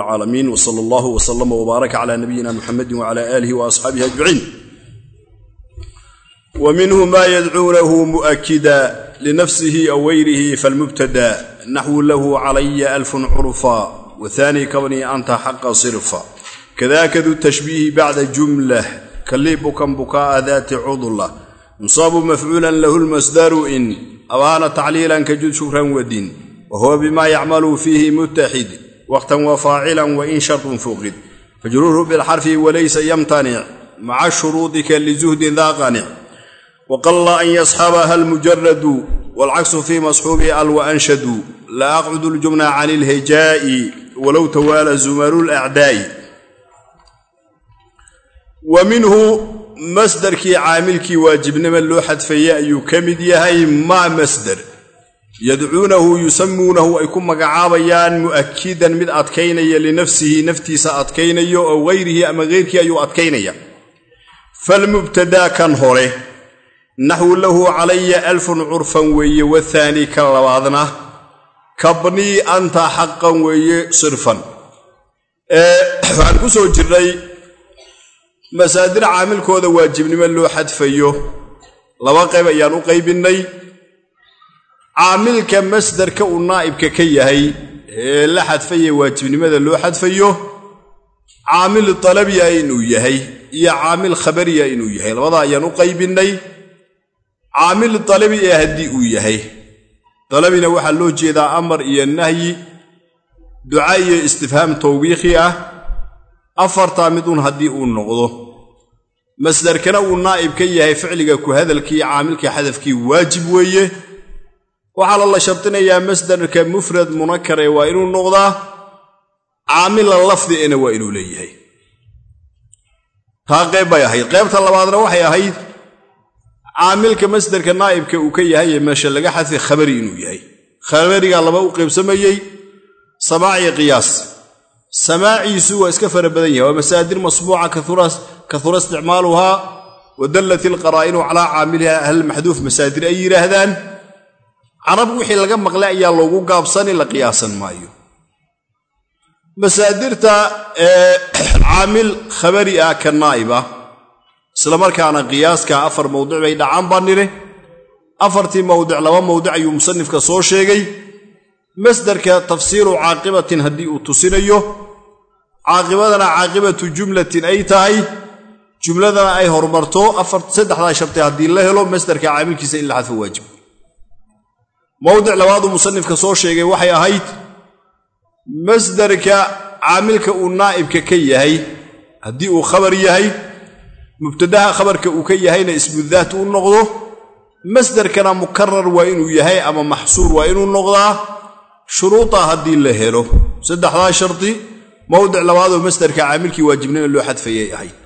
allahu wslama wbaaraka cala nabiyina muxamedi wcala aalihi waasxaabihi ajmaciin wa minhu ma yadcuunahu mu'akida linafsihi aw gayrihi falmubtada naxwu lahu calaya alfun curfa wathani kabni anta xaqa sirfa kadaka du tashbiihi bacda jumlah kalibukan buka'a dati cudla yusaabu mafcuulan lahu lmasdaru in abaana tacliilan kajud shukran wadin wa huwa bima yacmalu fiihi mutaxid waqtan wa faacilan wain shartun fuqid. Fajruurhu bilxarfi walaysa yamtanic maca shuruudika lizuhdin daa qanic waqalla an yasxabaha almujaradu waalcaksu fii masxuubi al waanshadu la aqcudu ljumna can ilhijaa'i walow tawaala zumaru lacdaa'i wa minhu masdarkii caamilkii waajibnima loo xadfaya ayuu ka mid yahay maa masdar yadcuunahu yusamuunahu ay ku magacaabayaan mu'akidan mid adkaynaya linafsihi naftiisa adkaynayo oo hayrihi ama heyrkii ayuu adkaynaya. Falmubtadaa kan hore naxwu lahu calaya alfun curfan weeye wathaani kan labaadna kabnii anta xaqan weeye sirfan. Waxaan ku soo jirnay masaadir caamilkooda waajibnimo loo xadfayo. Laba qayb ayaan u qaybinnay caamilka masdarka uu naa'ibka ka yahay ee la xadfaya waajibnimada loo xadfayo caamil talabiya inuu yahay iyo caamil khabariya inuu yahay. Labada ayaan u qaybinnay caamil dalabi ee haddii uu yahay dalabina waxaa loo jeedaa amar iyo nahyi duca iyo istifhaam tawbiikhi ah. Afartaa midun haddii uu noqdo. Masdarkana uu naa'ib ka yahay ficliga ku hadalkii caamilkii xadafkii waajib weeye waxaa lala shardinayaa masdarka mufrad munakare waa inuu noqdaa caamila lafdiena waa inuu leeyahay. Taa qayb bay ahayd. Qaybta labaadna waxay ahayd caamilka masdarka naa'ibka uu ka yahay ee meesha laga xadfi khabari inuu yahay. Khabarigaa laba u qaybsamayey samaaci qiyaas. Samaaciisu waa iska fara badan yahay waa masaadir masbuuca kahura isticmaaluhaa wa dallat ilqaraa'inu calaa caamiliha ahlmaxduuf masaadir ay yidhaahdaan carab wixii laga maqlay ayaa loogu gaabsani la qiyaasan maayo. Masaadirta caamil khabari ah ka naa'iba islamarkaana qiyaaska afar mawdic bay dhacaan baa nidhi. Afartii mawdic laba mawdic ayuu musanifka soo sheegay. Masdarka tafsiiru caaqibatin haddii uu tusinayo caaqibadana caaqibatu jumlatin ay tahay. Jumladana ay horumarto saddexdaa sharti haddii la helo masdarka caamilkiisa in la xadfo waajib mowdic labaaduu musanifka soo sheegay waxay ahayd masdarka caamilka uu naa'ibka ka yahay haddii uu khabar yahay mubtadaha khabarka uu ka yahayna ismudaat uu noqdo masdarkana mukarar waa inuu yahay ama maxsuur waa inuu noqdaa shuruuda haddii la helo. Saddexdaa shardi mowdic labaadoo masdarka caamilkii waajibnima loo xadfayay ahayd.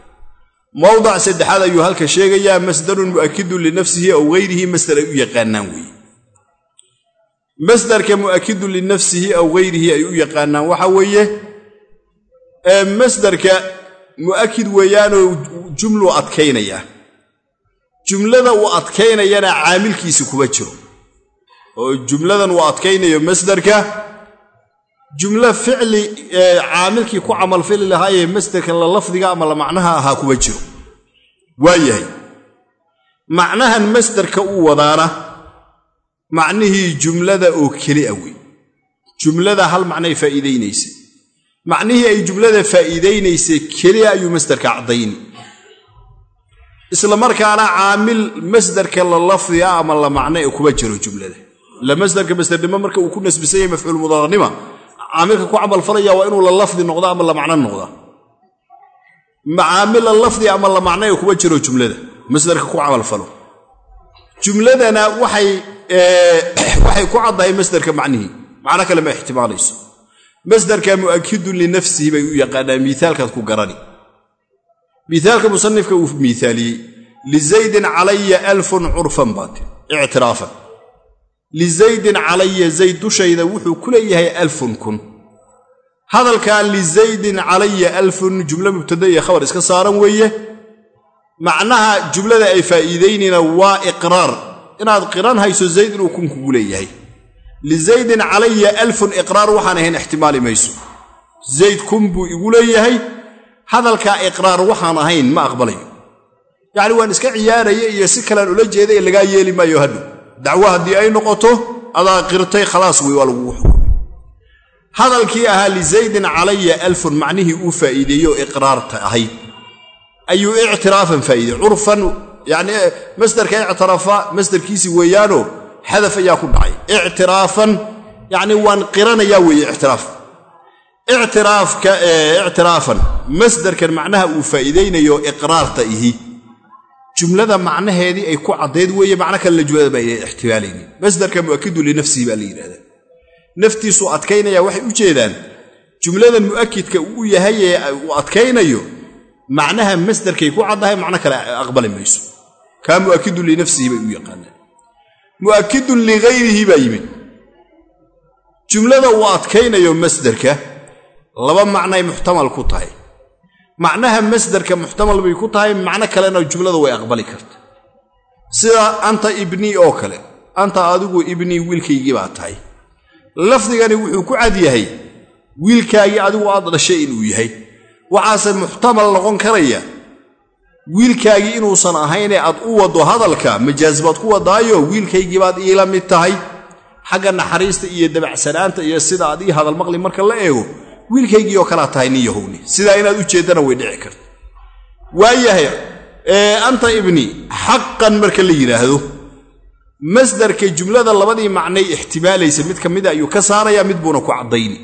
Mowdac saddexaad ayuu halka sheegayaa masdarun mu'akidun linafsihi aw gayrihi masdar ay u yaqaanaan weeye masdarka mu'akidun linafsihi aw gayrihi ay u yaqaanaan waxa weeye masdarka mu'akid weeyaanoo jumlu adkaynaya. Jumlada uu adkaynayana caamilkiisi kuma jiro. Oo jumladan uu adkaynayo masdarka jumlo ficli caamilkii ku camalfili lahaayee masdarka la lafdiga ama la macnaha ahaa kuma jiro. Waa yahay. Macnahan masdarka uu wadaana macnihii jumlada oo keli a wey jumlada hal macnay faa'iidaynaysay macnihii ay jumlada faa'iidaynaysay keliya ayuu masdarka caddayni isla markaana caamil masdarka la lafdiga ama la macno ee kuma jiro jumlada. Ila masdarka masdarnimo marka uu ku nasbisan yahay mafcuul mudaarnima caamilka ku camalfalaya waa inuu la lafdi noqdo ama la macno noqda. Caamil la lafdi ama la macno ee kuma jiro jumlada. Masdarka ku camalfalo jumladana waxay ku caddahay masdarka macnihii macno kale ma ixtimaalayso. Masdarka mu'akidun linafsihi bay u yaqaanaan miaalkaad ku garani. Miaalka musanifka uu miaaliyey lizaydin calaya alfun curfan baati ictiraafan. Lizaydin calaya zayd dushayda wuxuu ku leeyahay alfun kun. Hadalkan lizaydin calaya alfun jumlo mubtada iyo khabar iska saaran weeye macnaha jumlada ay faa'iidaynayna waa iqraar. Inaad qiran hayso zayd inuu kun kugu leeyahay. Lizaydin calaya alfun iqraar waxaan ahayn ixtimaali mayso. Zayd kun buu igu leeyahay. Hadalkaa iqraar waxaan ahayn ma aqbalayo yacni waan iska ciyaaraya iyo si kalean ula jeeda ee lagaa yeeli maayo hadhow. Dacwo haddii ay noqoto adaa qirtay khalaas wey waa lagugu xukumay hadalkii ahaa lizaydin calaya alfun macnihii uu faa'iideeyo iqraarta ahayd ayuu ictiraafan faa'iidey curfan yacni masdarka ictirafa masdarkiisii weeyaano xadaf ayaa ku dhacay. Ictiraafan yacni waan qiranayaa weeye ictiraaf. Ictiraafan masdarkan macnaha uu faa'iidaynayo iqraarta ihi. Jumlada macnaheedii ay ku caddayd weeye macno kale la jumlada ba ayna ixtimaalaynin masdarka mu'akidu linafsihi baa la yidhahdaa naftiisuu adkaynaya waxay u jeedaan. Jumladan mu'akidka uu yahay ee uu adkaynayo macnaha masdarkay ku caddahay macno kale aqbali mayso. Kaa mu'akidun linafsihi bay u yaqaanaan. Mu'akidun ligayrihi baa yimid. Jumlada uu adkaynayo masdarka laba macnay muxtamal ku tahay. Macnaha masdarka muxtamal bay ku tahay macno kalena jumlada way aqbali karta. Sida anta ibnii oo kale anta adigu ibnii wiilkaygii baa tahay. Lafdigani wuxuu ku cad yahay wiilkaagii adigu aad dhashay inuu yahay waxaase muxtamal noqon karaya wiilkaagii inuusan ahaynee aad u waddo hadalka majaas baad ku wadaayo wiilkaygii baad iila mid tahay. Xagga naxariista iyo dabacsanaanta iyo sida aad ii hadal maqli marka la eego wiilkaygii oo kalaa tahay nin yahowni sidaa inaad u jeeddana way dhici karta. Waayahay anta ibni xaqan marka la yidhaahdo masdarka jumlada labadii macnay ixtimaalaysa mid ka mida ayuu ka saarayaa mid buuna ku caddayni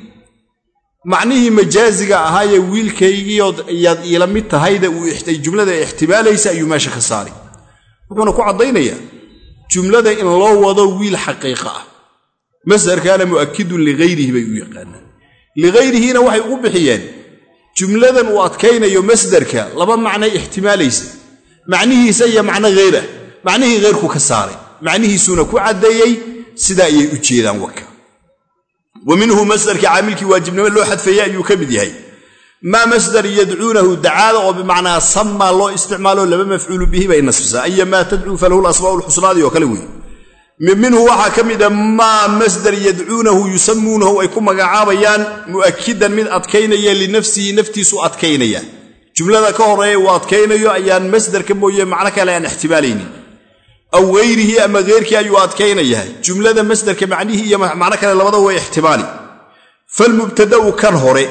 macnihii majaaziga ahaayee wiilkaygiiood ayaad iila mid tahayda uu jumlada ixtimaalaysa ayuu meesha ka saari wuxuuna ku caddaynayaa jumlada in loo wado wiil xaqiiqa ah. Masdarkaana mu'akidun ligayrihi bay u yaqaanaan. Ligayrihina waxay ugu bixiyeen jumladan uu adkaynayo masdarka laba macnay ixtimaalaysa. Macnihiisa iyo macno hayr ah macnihii hayrku ka saaray. Macnihiisuuna ku caddeeyey sidaa ayay u jeedaan waka wa minhu masdarkii caamilkii waajibnimo loo xadfeeyey ayuu ka mid yahay. Maa masdar yadcuunahu dacaada oo bimacnaa sammaa loo isticmaalo laba mafcuulu bihi bay nasbisaa aya maa tadcuu falahu lasmaa'u lxusnaadii oo kale wey minhu waxaa ka mida maa masdar yadcuunahu yusamuunahu ay ku magacaabayaan mu'akidan mid adkaynaya linafsihi naftiisu adkaynaya. Jumlada ka horreeya uu adkaynayo ayaan masdarka mooye macno kale aan ixtimaalaynin aw hayrihi ama heyrkii ayuu adkaynayahay. Jumlada masdarka macnihii iyo macno kale labada way ixtimaali. Falmubtada'u kan hore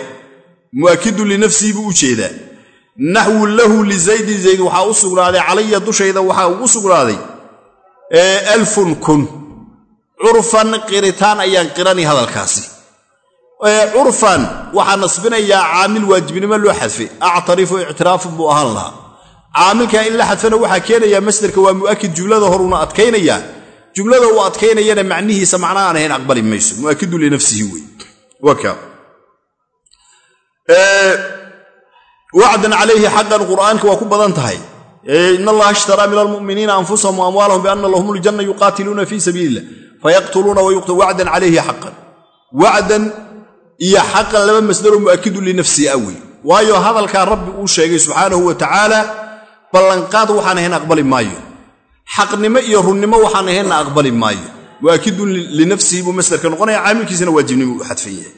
mu'akidun linafsihi buu u jeedaa. Naxwu lahu lizaydin zayd waxaa u sugnaaday calaya dushayda waxaa ugu sugnaaday alfun kun. Curfan qiritaan ayaan qirani hadalkaasi. Curfan waxaa nasbinayaa caamil waajibnimo loo xadfay. Actarifu ictiraafun buu ahaan lahaa caamilka in la xadfana waxaa keenayaa masdarka waa mu'akid jumlada horuuna adkaynayaa jumlada uu adkaynayana macnihiisa macna aan ahayn aqbali mayso. Mu'akidun linafsihi wacdan calayhi xaqan qur'aanka waa ku badan tahay. In allaha ishtaraa min almu'miniina anfusahum wa amwaalahum bianna lahum ljanna yuqaatiluuna fii sabiili fayaqtuluuna wayuqtu wacdan calayhi xaqan. Wacdan iyo xaqan laba masdaroo mu'akidun linafsihi a wey waayo hadalkaa rabbi uu sheegay subxaanahu wa tacaala ballanqaad waxaan ahayn aqbali maayo. xaqnimo iyo runnimo waxaan ahaynna aqbali maayo. mu'akidun linafsihi buu masdarka noqonaya caamilkiisana waajibnimo u xadfan yahay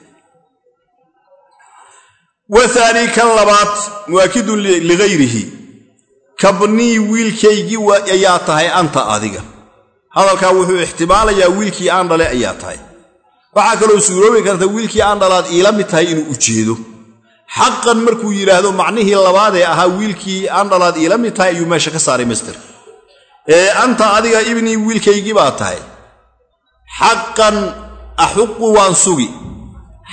waani kan labaad mu'akidun ligayrihi. kabnii wiilkaygii ayaa tahay anta adiga. hadalkaa wuxuu ixtimaalayaa wiilkii aan dhale ayaa tahay. waxaa kaloo suuroobi karta wiilkii aan dhalaad iila mid tahay inuu ujeedo xaqan markuu yidhaahdo macnihii labaadee ahaa wiilkii aan dhalaad iila mid tahay ayuu meesha ka saaray masder ee anta adiga ibnii wiilkaygii baa tahay. Xaqan axuqu waan sugi.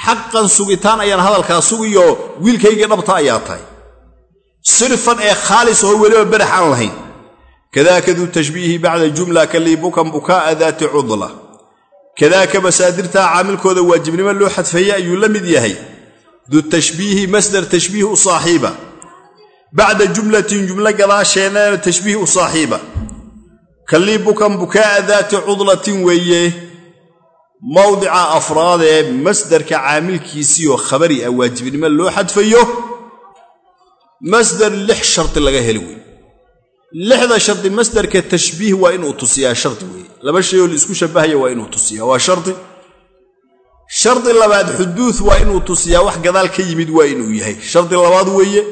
Xaqan sugitaan ayaan hadalkaa sugiyoo wiilkaygii dhabta ayaa tahay. Sirfan ee khaalis oo weliba berax aan lahayn. Kadaaka duu tashbiihi bacda jumla kaliibukan bukaa'a daati cudla. Kadaaka masaadirtaa caamilkooda waajibnimo loo xadfeeye ayuu la mid yahay duu tashbiihi masdar tashbiih u saaxiiba bacda jumlatin jumlo gadaasheenana tashbiih u saaxiiba kaliibukan bukaa'a daati cudlatin weeye mawdica afraadee masdarka caamilkiisiioo khabari ah waajibnimo loo xadfayo masdar lix shardi laga heli wey lixda shardi masdarka tashbiih waa inuu tusiyaa shardi wey laba shay oo la isku shabbahaya waa inuu tusiyaa waa shardi shardi labaad xuduud waa inuu tusiyaa wax gadaal ka yimid waa inuu yahay. Shardi labaad weeye.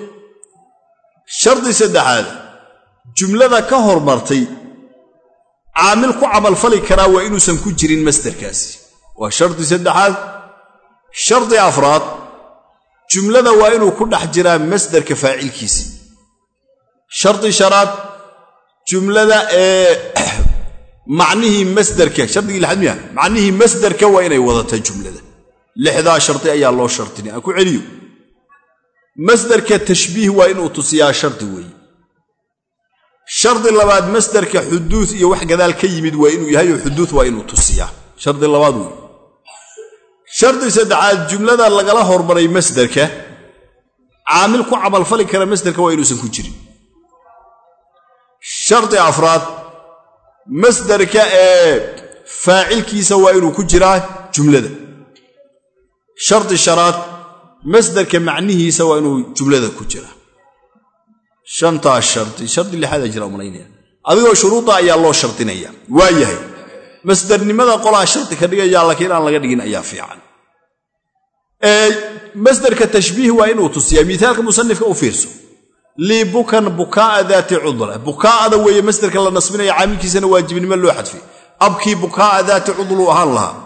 Shardi saddexaad jumlada ka hormartay caamil ku camalfali karaa waa inuusan ku jirin masderkaasi waa shardi saddexaad. Shardi afraad jumlada waa inuu ku dhex jiraa masderka faacilkiisi shardi shanaad jumlada ee macnihii masderka shardigii miya macnihii masderka waa inay wadataa jumlada. Lixdaa shardi ayaa loo shardinay aan ku celiyo. Masderka tashbiih waa inuu tusiyaa shardi weeye shardi labaad masderka xuduud iyo wax gadaal ka yimid waa inuu yahay oo xuduud waa inuu tusiyaa. Shardi labaad wey shardi saddexaad jumlada lagala hormaray masderka caamil ku camalfali kara masderka waa inuusan ku jirin. Shardi afraad masderka ee faacilkiisa waa inuu ku jiraa jumlada. Shardi shanaad masderka macnihiisa waa inuu jumlada ku jiraa. Shantaas shardi shardi lixaadaa jira u malaynaya adigoo shuruudda ayaa loo shardinaya waa yahay. Masdernimada qolaa shardi ka dhigaya laakiin aan laga dhigin ayaa fiican. Masderka tashbiih waa inuu tusiyaa. Miaalka musanifka u fiirso lii bukan bukaaa daati cudla bukaa'ada weeye masderka la nasbinaya caamilkiisana waajibnimo loo xadfay abkii bukaaa daati cudluu ahaan lahaa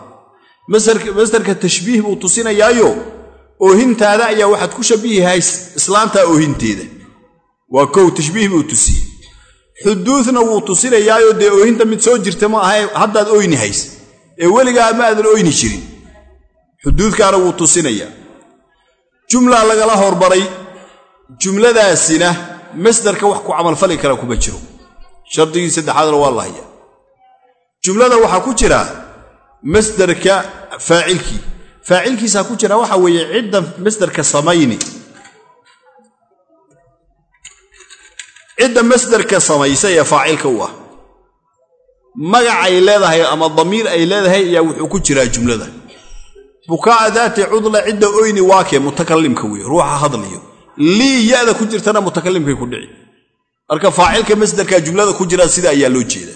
masderka tashbiih buu tusinayaayo oohintaada ayaa waxaad ku shabihihay islaantaa oohinteeda waa kow tashbiih buu tusiyey xuduudna wuu tusinayaayo dee oohinta mid soo jirta ma ahay haddaad oyni hays ee weligaa ma aadan oyni jirin xuduudkaana wuu tusinayaa jumla lagala hormaray jumladaasina masdarka wax ku camalfali kara kuma jiro. Shardigii saddexaadna waa la hayaa. Jumlada waxaa ku jira masdarka faacilkii. Faacilkiisaa ku jira waxa weeye cidda masdarka samayni. Cidda masdarka samaysa ee faacilka u ah. Magacay leedahay ama damiir ay leedahay ayaa wuxuu ku jiraa jumlada. Bukaa'a daati cudla cidda oyni waakee mutakalimka wey ruuxa hadlayo lii yada ku jirtana mutakalimkay ku dhici. Marka faacilka masdarka jumlada ku jira sida ayaa loo jeeda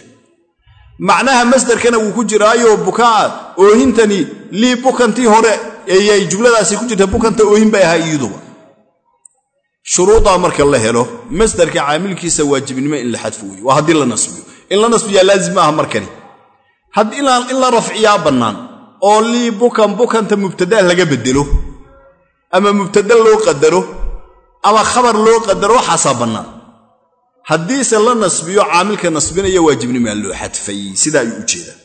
macnaha masdarkana wuu ku jiraayo bukaa oohintani lii bukantii hore ayay jumladaasi ku jirta bukanta oohin bay ahaa iyaduba. Shuruudaa marka la helo masdarka caamilkiisa waajibnimo in la xadfo waa haddii la nasbiyo. In la nasbiyaa laazim maaha markani. In la rafciyaa bannaan oo lii bukan bukanta mubtadaa laga bedelo ama mubtada loo qadaro ama khabar loo qadaro waxaasaa bannaan. Haddiise la nasbiyo caamilka nasbinaya waajibnimaa loo xadfay sidaa ayuu u jeedaa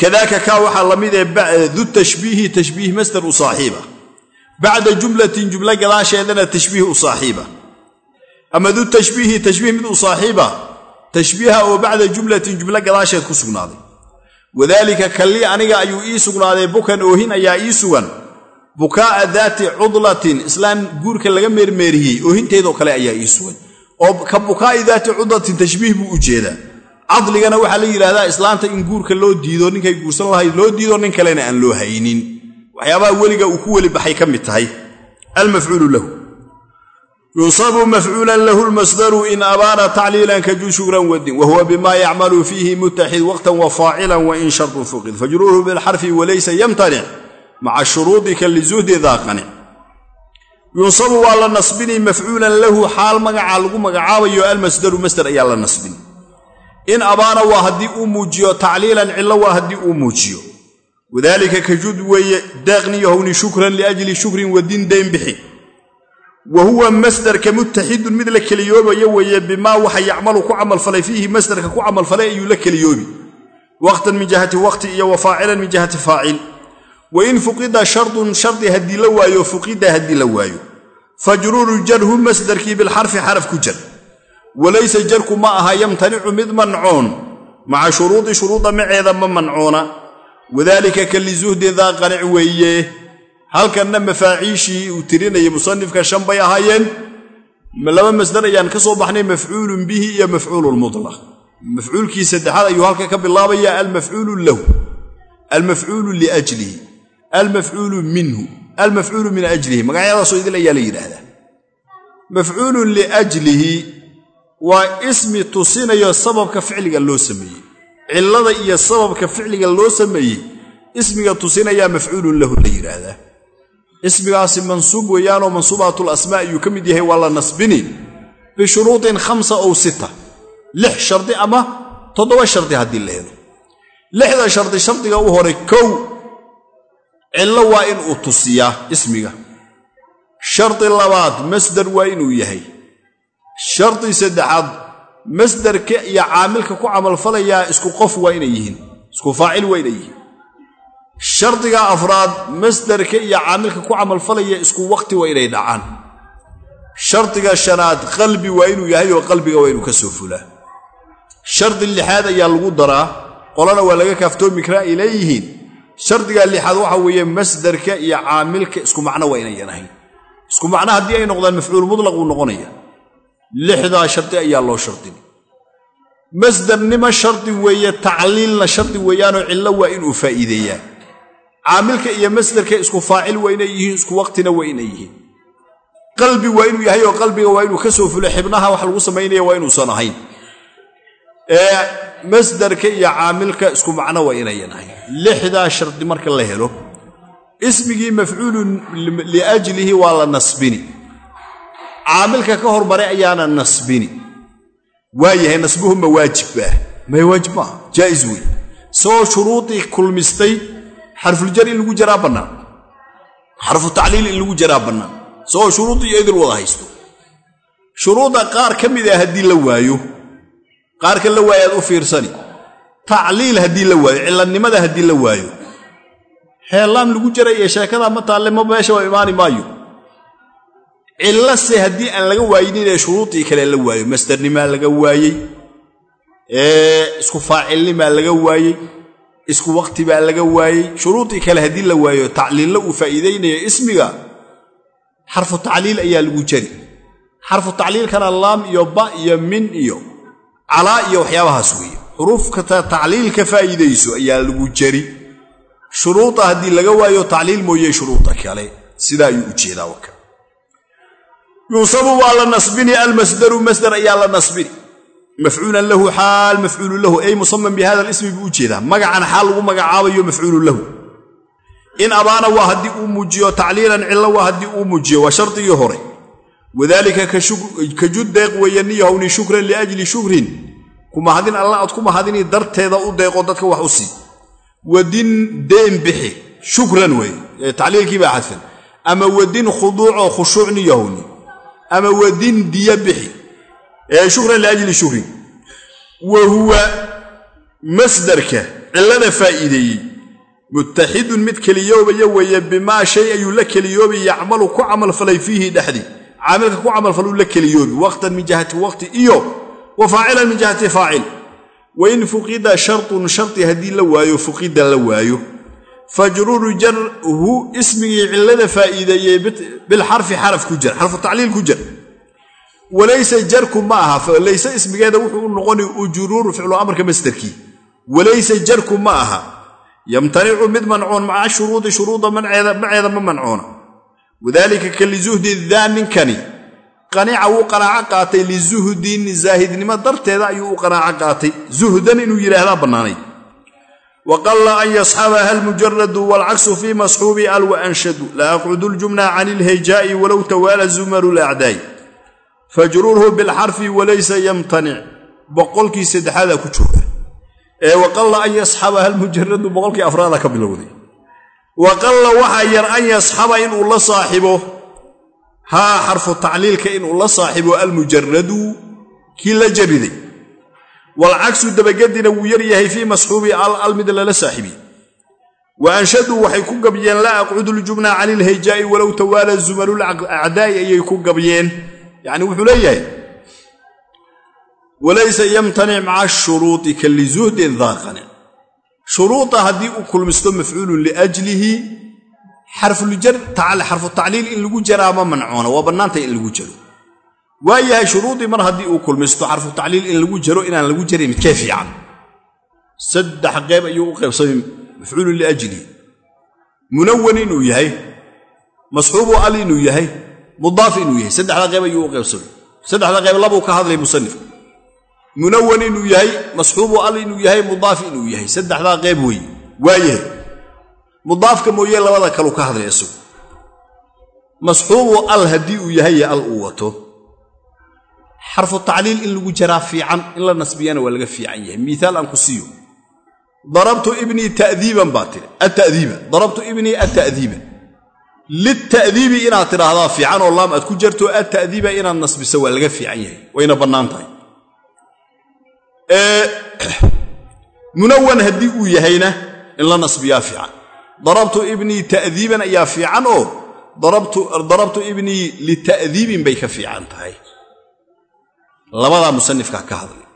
kadaaka kaa waxaa la mid ee du tashbiihi tashbiih masdar u saaxiiba. Bacda jumlatin jumlo gadaasheedana tashbiih u saaxiiba. Ama du tashbiihi tashbiih mid u saaxiiba tashbiiha oo bacda jumlatin jumlo gadaasheed ku sugnaaday. Wadaalika kallii aniga ayuu ii sugnaaday bukan oohin ayaa ii sugan bukaa'a daati cudlatin islaan guurka laga meermeeriyey oohinteedoo kale ayaa ii sugan. Oo ka bukaa'i daati cudlatin tashbiih buu u jeedaa. Cadligana la yidhaahdaa islaanta in guurka loo diido ninkay guursan lahayd loo diido nin kalena aan loo haynin. Waxyaabaha weliga uu ku weli baxay ka mid tahay. Almafcuulu lahu. Yusabu mafcuulan lahu lmasdaru in abaana tacliilan kajuu shugran wadin wahuwa bima yacmalu fiihi mutaxid waqtan wa faacilan wain shartun fuqid. Fajruuhu bilxarfi walaysa yamtanic maca shuruudika lizuhdi daa qanic yunsabu waa la nasbini mafcuulan lahu xaal magacaa lagu magacaabayo almasdaru masdar ayaa la nasbin. In abaana waa haddii uu muujiyo tacliilan cillo waa haddii uu muujiyo. Wadaalika kajud weeye deeqniyahowni shukran liajli shukrin wadin dayn bixi. Wa huwa masdarka mutaxidun mid la keliyoobayo weeye bimaa waxa yacmalu ku camalfalay fiihi masdarka ku camalfalay ayuu la keliyoobi. Waqtan min jihati waqti iyo wa faacilan min jihati faacil wa in fuqida shardun shardi haddii la waayo fuqida haddii la waayo. Fajruuru jarhu masdarkii bilxarfi xaraf ku jar. Walayse jarku ma aha yamtanicu mid mancoon. Maca shuruudi shuruuda maceeda ma mancoona. Wadaalika ka lizuhdi daa qanic weeye. Halkanna mafaaciishii uu tirinayay musanifka shan bay ahaayeen. Laba masdar ayaan ka soo baxnay mafcuulun bihi iyo mafcuulun mutlaq. Mafcuulkii saddexaad ayuu halka ka bilaabaya almafcuulu lahu. Almafcuulu liajlihi almafcuulu minhu almafcuulu min ajlihi. Magacyadaasoo idil ayaa la yidhaahdaa. Mafcuulun liajlihi waa ismi tusinayo sababka ficliga loo sameeyey. Cillada iyo sababka ficliga loo sameeyey ismiga tusinayaa mafcuulun lahu la yidhaahdaa. Ismigaasi mansuub weeyaanoo mansuubaatul asmaa ayuu ka mid yahay waa la nasbini bishuruudin khamsa ow sita. Lix shardi ama toddoba shardi haddii la helo. Lixda shardi shardiga u hore kow cillo waa inuu tusiyaa ismiga. Shardi labaad masdar waa inuu yahay. Shardi saddexaad masdarka iyo caamilka ku camalfalayaa isku qof waa inay yihiin. Isku faacil waa inay yihiin. Shardiga afraad masdarka iyo caamilka ku camalfalaya isku waqti waa inay dhacaan. Shardiga shanaad qalbi waa inuu yahay oo qalbiga waa inuu ka soo fulaa. Shardi lixaad ayaa lagu daraa qolana waa laga kaaftoomi karaa ay leeyihiin shardiga lixaad waxa weeye masdarka iyo caamilka isku macno waa inayan ahayn. Isku macno haddii ay noqdaan mafcuul mutlaq uu noqonaya lixdaa shardi ayaa loo shardin. Masdarnimo shardi weeye tacliilna shardi weeyaanoo cillo waa inuu faa'iideeyaa. Caamilka iyo masdarka isku faacil waa inay yihiin isku waqtina waa inay yihiin. Qalbi waa inuu yahay oo qalbiga waa inuu ka soo fulo xibnaha wax lagu samaynaya waa inuusan ahayn ee masdarka iyo caamilka isku macno waa inayan ahayn lixdaa shardi marka la helo ismigii mafcuulun liajlihi waa la nasbini. caamilka ka hormaray ayaana nasbini. waa yahay nasbuhu ma waajib ah may waajib maaha jaa'is wey. soo shuruudii kulmistay xarfuljar in lagu jaraa bannaan. xarfu tacliil in lagu jaraa bannaan. soo shuruudii iyo idil wada haysto. shuruudda qaar ka mid ah haddii la waayo qaarka la waayo aad u fiirsani. Tacliil haddii la waayo cilladnimada haddii la waayo. Heellaam lagu jaray iyo sheekada ma taalle ma meesha waa imaani maayo. Cillase haddii aan laga waayinin ee shuruudii kale la waayo masdarnimaa laga waayey isku faacilnimaa laga waayey isku waqti baa laga waayey shuruudii kale haddii la waayo tacliilla uu faa'iidaynayo ismiga xarfu tacliil ayaa lagu jari. Xarfu tacliilkana laam iyo ba iyo min iyo calaa iyo waxyaabahaas weeye. Xuruufka tacliilka faa'iidayso ayaa lagu jari shuruuda haddii laga waayo tacliil mooye shuruuda kale sidaa ayuu u jeedaa waka yunsabu waa la nasbini almasdaru masdar ayaa la nasbini. Mafcuulan lahu xaal mafcuulun lahu. Ay musaman bi hada alismi buu u jeedaa. Magacan xaal lagu magacaabayo mafcuulun lahu. In abaana waa haddii uu muujiyo tacliilan cillo waa haddii uu muujiyo waa shardigii hore wadaalika ka jud deeq weeye niyahowni shukran liajli shukrin. Kumahadin alla aad ku mahadini darteeda u deeqo dadka wax u sii. Wadin deen bixi shukran weeye tacliilkii baa xadfan. Ama wadin khuduucoo khushuuc niyahowni ama wadin diya bixi shukran liajli shukrin. Wa huwa masdarka cillada faa'iideeyey. Muttaxidun mid keliyoobaya weeye bimaa shay ayuu la keliyoobay yacmalu ku camalfalay fiihi dhexdii caamilka ku camalfaluu la keliyoobi waqtan min jihati waqti iyo wa faacilan min jihati faacil wain fuqida shartun sharti haddii la waayo fuqida la waayo. Fajruru jarhu ismigii cillada faa'iideeyey bilxarfi xaraf ku jar xarfu tacliil ku jar walaysa jarku ma aha layse ismigeeda wuxuu u noqoni ujuruuru ficlu amarka masdarkii. Walaysa jarku ma aha. Yamtanicu mid mancoon maca shuruudi shuruuda maceeda ma mancoona wadaalika ka lizuhdi daa ninkani. Qanica wuu qanaaco qaatay lizuhdin zaahidnimo darteeda ayuu u qanaaco qaatay. Zuhdan inuu yidhaahdaa bannaanay wa qalla an yasxabaha almujaradu waalcaksu fii masxuubi al wa anshadu. La aqcudu ljumna can ilhayjaa'i walow tawaala zumaru lacdaay fajrurhu bilxarfi walaysa yamtanic. Boqolkii saddexaadaa ku jooga. Ee waqalla an yasxabaha almujaradu boqolkii afraada ka bilowday waqalla waxaa yar an yasxaba inuu la saaxibo. Haa xarfu tacliilka inuu la saaxibo almujaradu kii la jariday waalcagsu dabagedina wuu yar yahay fii masxuubi al mid lala saaxibiy wa anshaduu waxay ku gabyeen laa aqcudu ljumna cani ilhayjaa'i walow tawaala zumarul acdaa'i ayay ku gabyeen yacni wuxuu leeyahay walaysa yamtanic maca shuruudi ka lizuhdin daaqanic shuruuda haddii uu kulmisto mafcuulun liajlihi xarfu tacliil in lagu jaraa ma mancoona waa bannaantay in lagu jaro. Waayahay shuruudii mar haddii uu kulmisto xarfu tacliil in lagu jaro inaan lagu jarin midkee fiican? Saddex qeyb ayuu u qaybsamay mafcuulun liajlihi. Munawan inuu yahay masxuubu al inuu yahay mudaaf inuu yahay. Saddexda qeyb ayuu u qaybsamay saddexda qeyb labuu ka hadlay musanifka munawan inuu yahay masxuubu al inuu yahay mudaaf inuu yahay. Saddexdaa qeyb weeye waayahay. Mudaafka mooye labada kalu ka hadlay isagu masxuubu al haddii uu yahay al uu wato. Xarfu tacliil in lagu jaraa fiican in la nasbiyana waa laga fiican yahay. Miiaal aan ku siiyo. Darabtu ibnii ta'diiban baa tiri. Attadiiba. Darabtu ibnii atta'diiba. Lita'diibi inaad tidhaahdaa fiican oo laam aad ku jarto atta'diiba inaad nasbiso waa laga fiican yahay. Wayna bannaan munawan haddii uu yahayna in la nasbiyaa fiican. Darabtu ibnii ta'diiban ayaa fiican oo darabtu ibnii lita'diibin bay ka fiican tahay. Labadaa musanifkaa ka hadlay.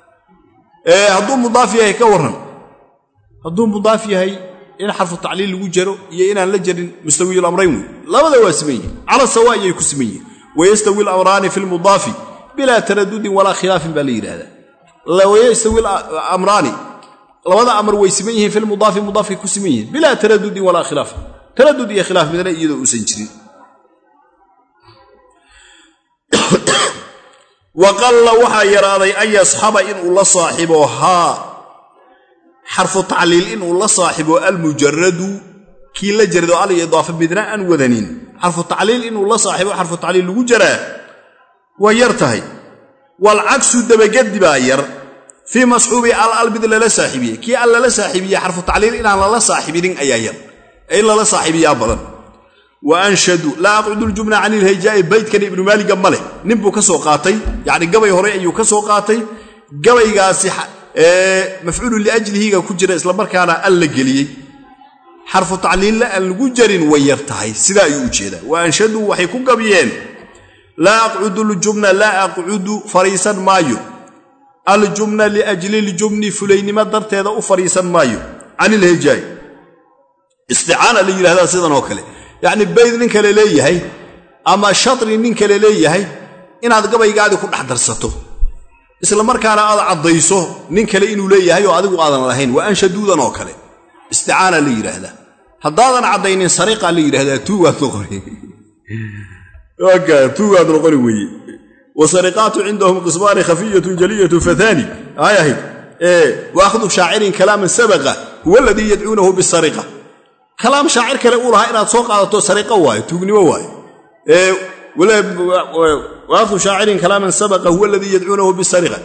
Hadduu mudaaf yahay ka warran. Hadduu mudaaf yahay in xarfu tacliil lagu jaro iyo inaan la jarin mustawiyu lamrayn wey labada waa siman yihiin cala sawa ayay ku siman yihiin wayastawi lamraani fi lmudaafi bilaa taradudin walaa khilaafin baa la yidhahdaa wayastawi amraani. Labada amar way siman yihiin fi lmudaafi mudaafkay ku siman yihiin. Bilaa taradudin walaa khilaafin taradud iyo khilaaf midna iyadoo uusan jirin. Waqalla waxaa yaraaday an yasxaba inuu la saaxibo haa. Xarfu tacliil inuu la saaxibo almujaradu kii la jarado al idaafa midna aan wadanin. Xarfu tacliil inuu la saaxibo xarfu tacliil lagu jaraa waa yar tahay. Waalcagsu dabagadi baa yar fii masxuubi al al mid lala saaxiibiyey. Kii al lala saaxiibiye xarfu tacliil inaan lala saaxiibinin ayaa yar. In lala saaxiibiyaa badan. Wa anshadu laa aqcudu ljumna can ilhayjaa'i baydkan ibnu maaliga ma leh. Nin buu ka soo qaatay yacni gabay hore ayuu ka soo qaatay. Gabaygaasi mafcuulu liajlihiga ku jira islamarkaana al la geliyey. Xarfu tacliilla aan lagu jarin way yar tahay sidaa ayuu u jeedaa. Waxay ku gabiyeen laa fariisan maayo aljumna liajli ljumni fulaynimo darteeda u fariisan maayo. Can ilhayjaa'i isticaana la yidhahdaa sidan oo kale. Yacni bayd nin kale leeyahay ama shatri nin kale leeyahay inaad gabaygaadii ku dhex darsato. Isla markaana aad caddayso nin kale inuu leeyahay oo adigu aadan lahayn waa anshaduudan oo kale. Isticaana la yidhaahdaa. Haddaadan caddaynin sariiqaa la yidhahdaa tuugaad noqoni weeye wasariqaatu cindahum qismaani khafiyatun jaliyatu fatani ay ahayd waakhdu shaacirin kalaaman sabaqa huwa aladii yadcuunahu bisariqa. Kalaam shaacir kale uu lahaa inaad soo qaadato sariiqo waayo tuugnimo waayo. Waakhdu shaacirin kalaaman sabaqa huwa aladii yadcuunahu bisariqa.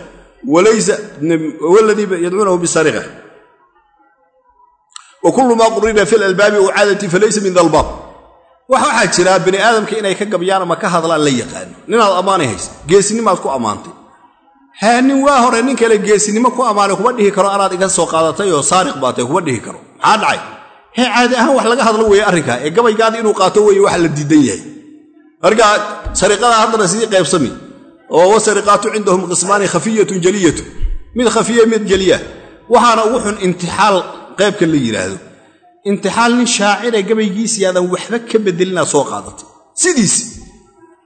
Huwa aladii yadcuunahu bisariqa. Wa kullu maa qurina fi lalbaabi ucaadati falaysa min dalbaab waxaa jira bani aadamka inay ka gabyaan ama ka hadlaan la yaqaano. Ninaad ammaanay haysa geesinimaad ku ammaantay. Nin waa hore nin kale geesinimo ku ammaanay kuma dhihi karo anaad iga soo qaadatay oo saariq baatay kuma dhihi karo. Maxaa dhacay? Hee caadi ahaan wax laga hadlo weeye arrinkaa. Ee gabaygaadi inuu qaato weeye waxa la diidan yahay. Marka sariiqadaa haddana sii qaybsami. Oo wasariqaatu cindahum qismaani khafiyatun jaliyatu mid khafiye mid jeliya waxaana ugu xun intixaal qaybka la yidhaahdo intixaal nin shaacire gabaygiisii aadan waxba ka bedelinaad soo qaadatay. Sidiisi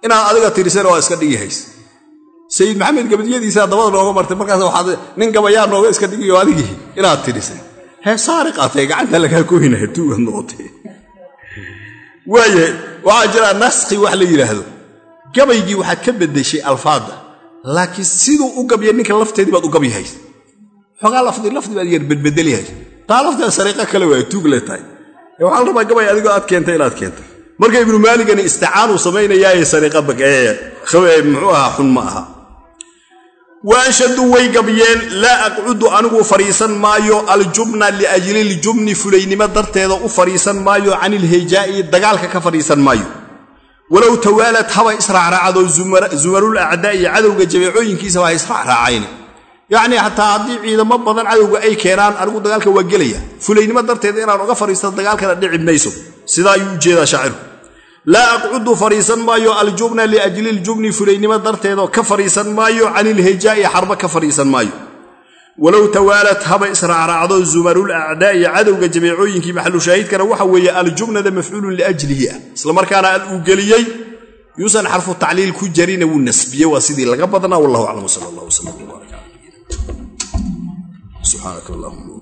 inaad adiga tirisana waa iska dhigi sayid maxamed gabadyadiisaa dabada nooga martay markaas waxaad nin gabayaa nooga iska dhigiyo adigii inaad tirisay hee qaatay gacanta lagaa koynaya tuugaad noqotay waayahay waxaa jira naskhi wax la yidhaahdo gabaygii waxaad ka beddeshay alfaadda laakiin siduu u gabya ninka lafteedii baad u gabyi haysa xoogaa lafdi lafdi baad yar bedbedeli haysa taa lafteeda sariiqo kale waay tuug le tahay. Waxaa rabaa gabay adigoo aad keentay inaad keentay marka ibnu maaligani isticaanuu samaynayaaye sariiqa muxuu ahaa xun ma aha. Wa way gabyeen laa aqcudu anigu fadhiisan maayo aljubna liajli ljubni fulaynimo darteeda u fadhiisan maayo can ilhijaa'i dagaalka ka fadhiisan maayo. Walow tawaalad haba israacraacdo zumarul acdaa'i cadowga jabeecooyinkiisa waa israacraacayni yacnii xataa haddii ciidamo badan cadowga ay keenaan anigu dagaalka waa gelaya. Fulaynimo darteeda inaan uga fadhiisto dagaalkana dhici mayso. Sidaa ayuu u jeedaa laa aqcudu fadhiisan maayo aljubna liajli ljubni fulaynimo darteedao ka fadhiisan maayo can ilhijaa'i xarba ka fadhiisan maayo. Walow tawaalad haba israacraacdo zumarul acdaa'i cadowga jabeecooyinkii maxalushaahidkana waxa weeye aljubnada mafcuulun liajlihi ah. Islamarkaana al uu geliyey yuusan xarfu tacliil ku jarina wuu nasbiye waa sidii laga badnaa wallahu aclam sal allah wslam subxaanaka allahuma